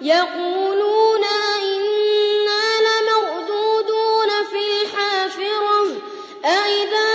يَقُولُونَ أَإِنَّا لَمَرْدُودُونَ فِي الْحَافِرَةِ. أَإِذَا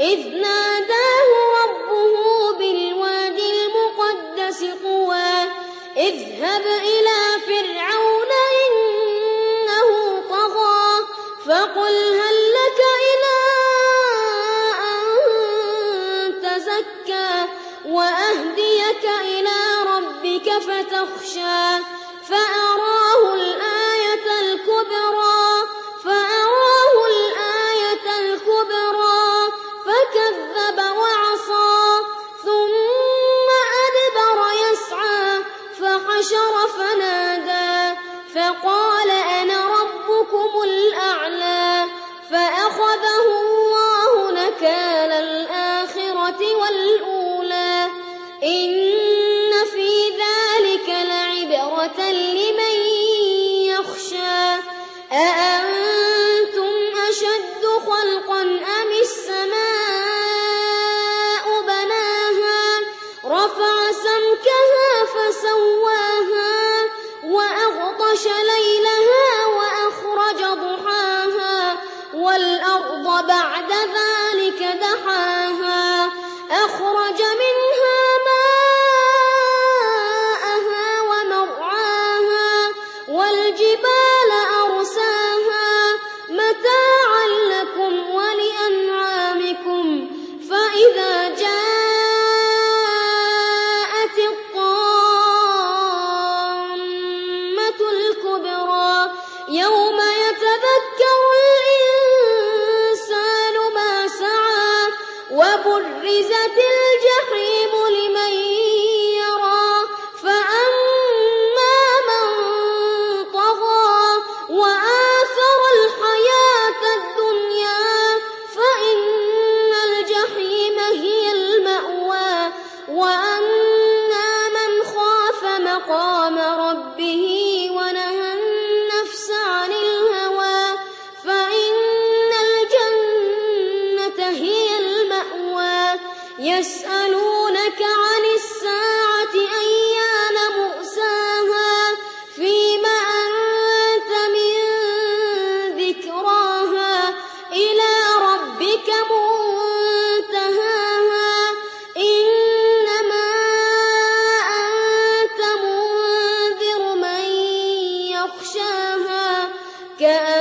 إِذْ نَادَاهُ رَبُّهُ بِالْوَادِ الْمُقَدَّسِ طُوًى اذْهَبْ إِلَىٰ فِرْعَوْنَ إِنَّهُ طَغَىٰ فَقُلْ هَل لَّكَ إِلَىٰ أَن تَزَكَّىٰ وَأَهْدِيَكَ إِلَىٰ رَبِّكَ فَتَخْشَىٰ فَأَرَاهُ الْآيَةَ لِّمَن يَخْشَىٰ. أَأَنتُمْ أَشَدُّ خَلْقًا أَمِ السَّمَاءُ بَنَاهَا؟ رَفَعَ سَمْكَهَا فَسَوَّاهَا وَأَغْطَشَ لَيْلَهَا وَبُرِّزَتِ يَسْأَلُونَكَ عَنِ السَّاعَةِ أَيَّانَ مُرْسَاهَا فِيمَ أَنتَ مِن ذِكْرَاهَا إِلَىٰ رَبِّكَ مُنتَهَاهَا إِنَّمَا أَنتَ مُنذِرُ مَن يَخْشَاهَا كَأَنَّ